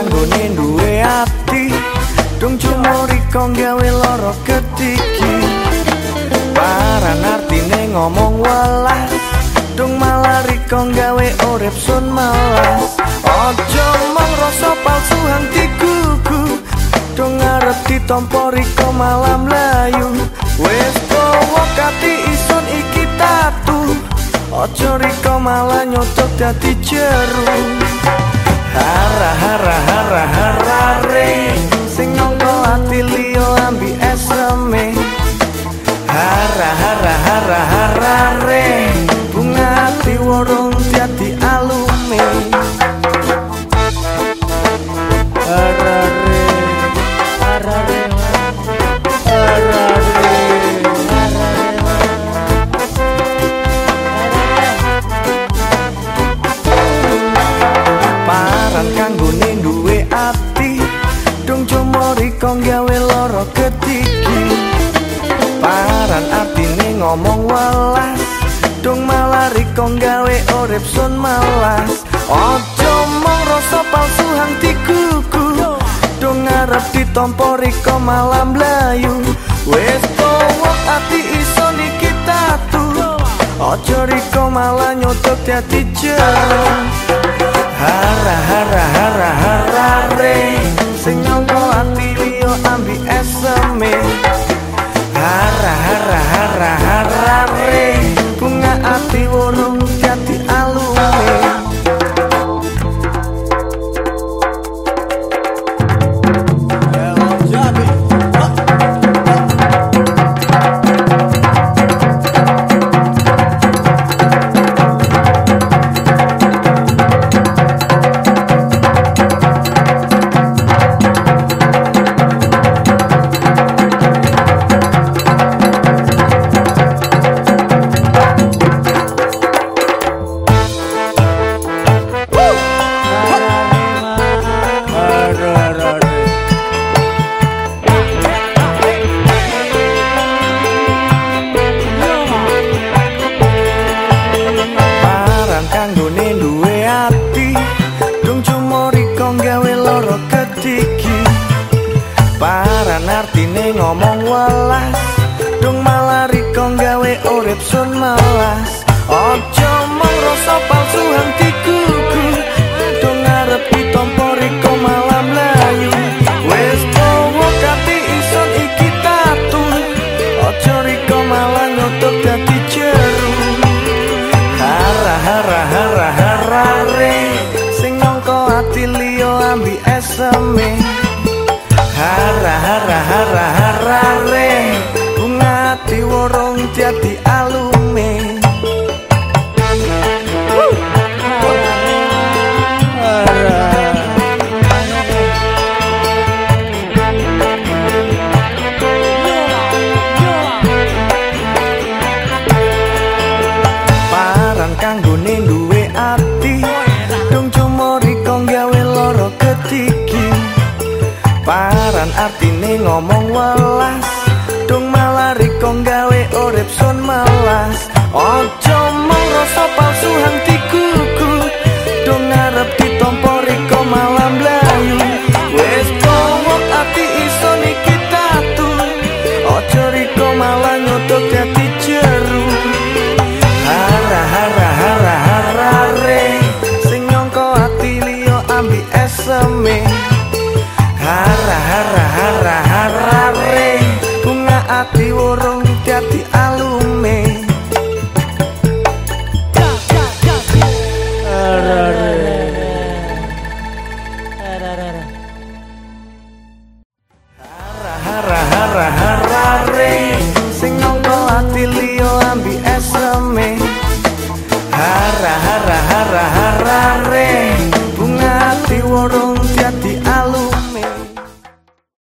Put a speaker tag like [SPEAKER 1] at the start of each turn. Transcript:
[SPEAKER 1] kanggone duwe ati Dung cuma riko gawe loro ketiki. Parang artine ngomong walah Dung malah riko gawe urip sun malas ojo mong rasa palsu hang dikuku Dung arep ditompo riko malam layu. Wes kowe kati ison iki tatu Ojo riko malah nyocok dadi jeru. Hara hara hara hara re Sing nyongko hati liyo ambi eseme kong gawe urip sun malas ojo mong rasa palsu hanti kuku dong ngarep ditompo riko malam layu wes kowo ati iso niki tatu. Ojo riko malah nyotok dati jauh Hara hara hara hara ngomong welas dong malah riko gawe urip sun malas. Ojo में